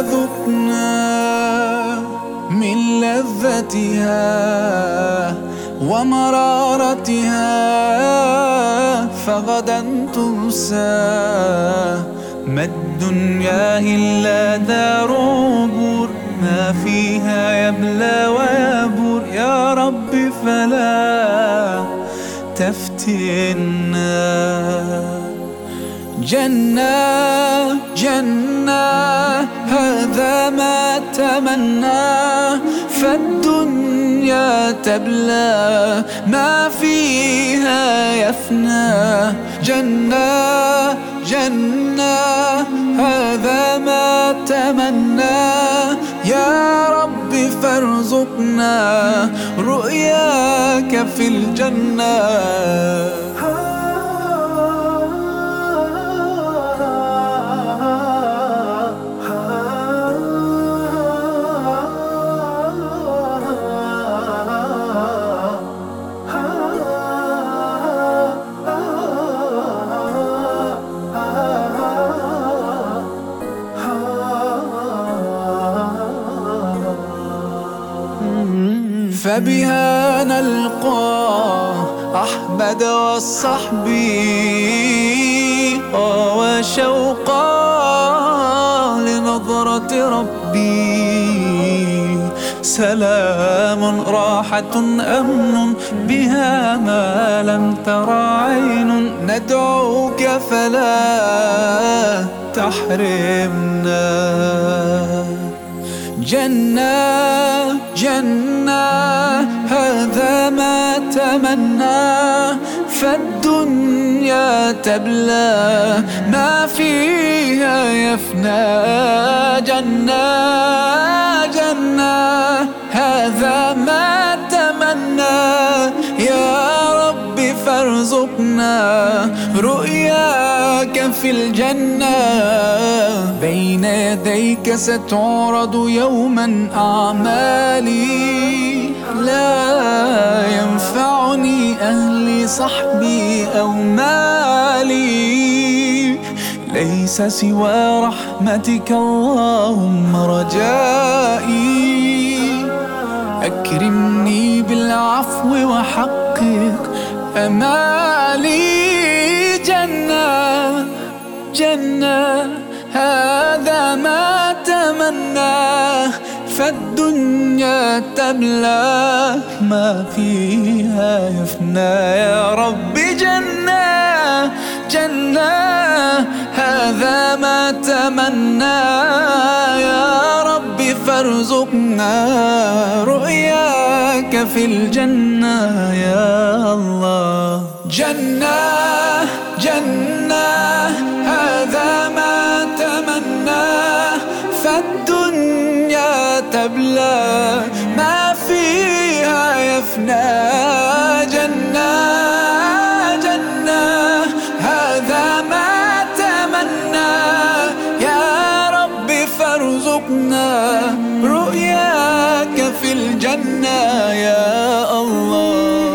ذقنا من لذتها ومرارتها فغدا تنسى. ما الدنيا إلا دار عبور ما فيها يبلى ويبور. يا رب فلا تفتنا. جنة جنة. تمنى فالدنيا تبلى ما فيها يفنى. جنة جنة هذا ما تمنى. يا رب فارزقنا رؤياك في الجنة. فبها نلقى أحمد والصحب وشوقا لنظرة ربي. سلام راحة أمن بها ما لم ترى عين ندعوك فلا تحرمنا. جنة جنة هذا ما تمنى. فالدنيا تبلى ما فيها يفنى. جنة جنة هذا ما تمنى. يا رب فارزقنا رؤياك في الجنة. بين يديك ستعرض يوما أعمالي. لا ينفعني أهلي صحبي أو مالي. ليس سوى رحمتك اللهم رجائي. أكرمني بالعفو وحقق أمالي. جنة. جنة هذا ما تمناه فالدنيا تبلى ما فيها يفنى. يا رب جنة جنة هذا ما تمنى. يا رب فارزقنا رؤياك في الجنة. يا الله. جنة جنة ارزقنا رؤياك في الجنة يا الله.